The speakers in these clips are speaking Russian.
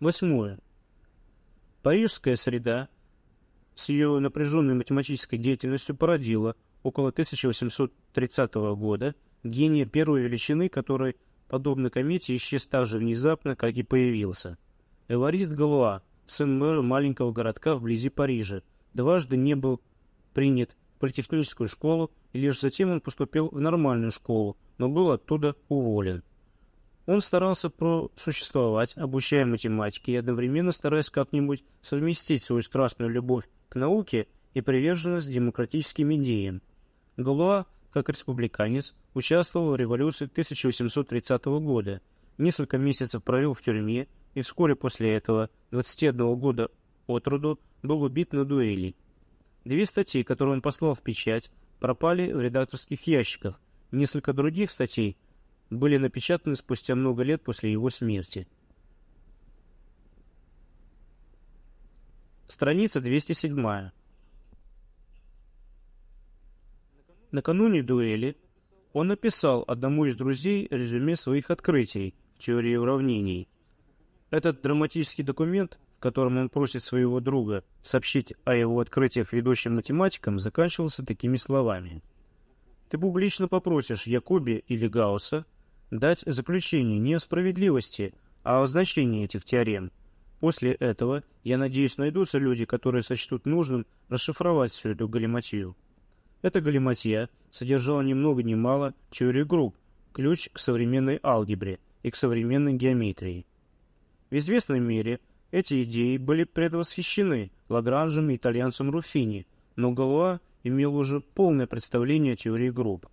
Восьмое. Парижская среда с ее напряженной математической деятельностью породила около 1830 года гения первой величины, который, подобно комете, исчез так же внезапно, как и появился. Эварист Галуа, сын мэра маленького городка вблизи Парижа, дважды не был принят в политехническую школу, и лишь затем он поступил в нормальную школу, но был оттуда уволен. Он старался просуществовать, обучая математике и одновременно стараясь как-нибудь совместить свою страстную любовь к науке и приверженность демократическим идеям. Галуа, как республиканец, участвовал в революции 1830 года, несколько месяцев провел в тюрьме и вскоре после этого, 21 года от роду, был убит на дуэли. Две статьи, которые он послал в печать, пропали в редакторских ящиках, несколько других статей были напечатаны спустя много лет после его смерти. Страница 207. Накануне дуэли он написал одному из друзей резюме своих открытий в теории уравнений. Этот драматический документ, в котором он просит своего друга сообщить о его открытиях ведущим математикам, заканчивался такими словами. «Ты публично попросишь Якоби или Гаусса дать заключение не о справедливости, а о значении этих теорем. После этого, я надеюсь, найдутся люди, которые сочтут нужным расшифровать всю эту галиматью. Эта галиматья содержала ни много ни мало теорию групп, ключ к современной алгебре и к современной геометрии. В известной мере эти идеи были предвосхищены Лагранжем и итальянцем Руфини, но Галуа имел уже полное представление о теории групп.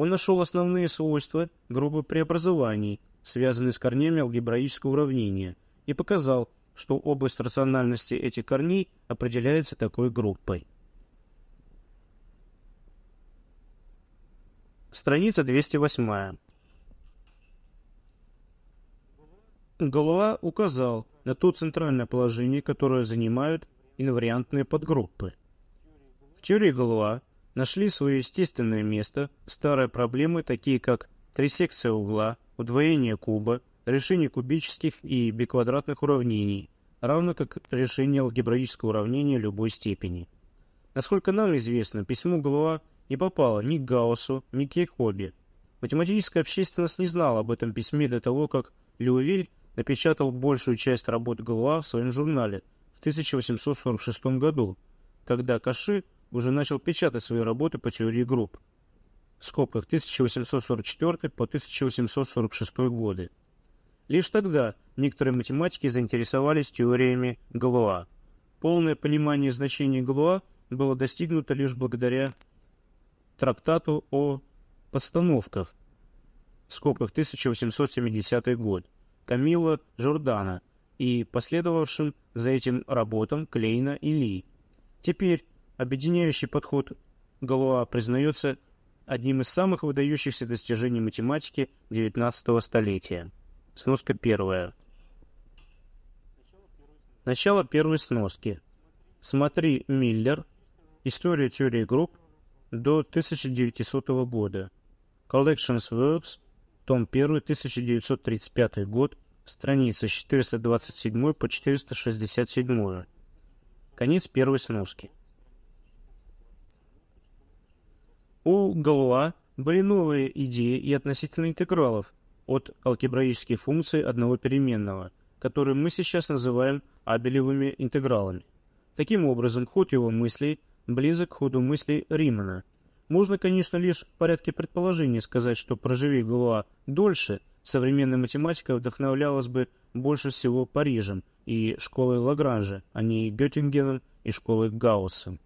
Он нашел основные свойства группы преобразований, связанные с корнями алгебраического уравнения, и показал, что область рациональности этих корней определяется такой группой. Страница 208. Галуа указал на то центральное положение, которое занимают инвариантные подгруппы. В теории Галуа нашли свое естественное место старые проблемы, такие как трисекция угла, удвоение куба, решение кубических и биквадратных уравнений, равно как решение алгебраического уравнения любой степени. Насколько нам известно, письмо Галуа не попало ни к Гауссу, ни к Якобе. Математическая общественность не знала об этом письме до того, как Лювиль напечатал большую часть работ Галуа в своем журнале в 1846 году, когда Каши уже начал печатать свои работы по теории групп в скобках 1844 по 1846 годы. Лишь тогда некоторые математики заинтересовались теориями Галуа. Полное понимание значения Галуа было достигнуто лишь благодаря трактату о подстановках в скобках 1870 год Камила Жордана и последовавшим за этим работам Клейна и Ли. Теперь объединяющий подход Галуа признается одним из самых выдающихся достижений математики XIX столетия. Сноска первая. Начало первой сноски. Смотри Миллер. История теории групп до 1900 года. Collections Works. Том 1, 1935 год. Страница с 427 по 467. Конец первой сноски. У Галуа были новые идеи и относительно интегралов от алгебраических функций одного переменного, которые мы сейчас называем абелевыми интегралами. Таким образом, ход его мыслей близок к ходу мыслей Римана. Можно, конечно, лишь в порядке предположения сказать, что проживи Галуа дольше, современная математика вдохновлялась бы больше всего Парижем и школой Лагранжа, а не Геттингеном и школой Гаусса.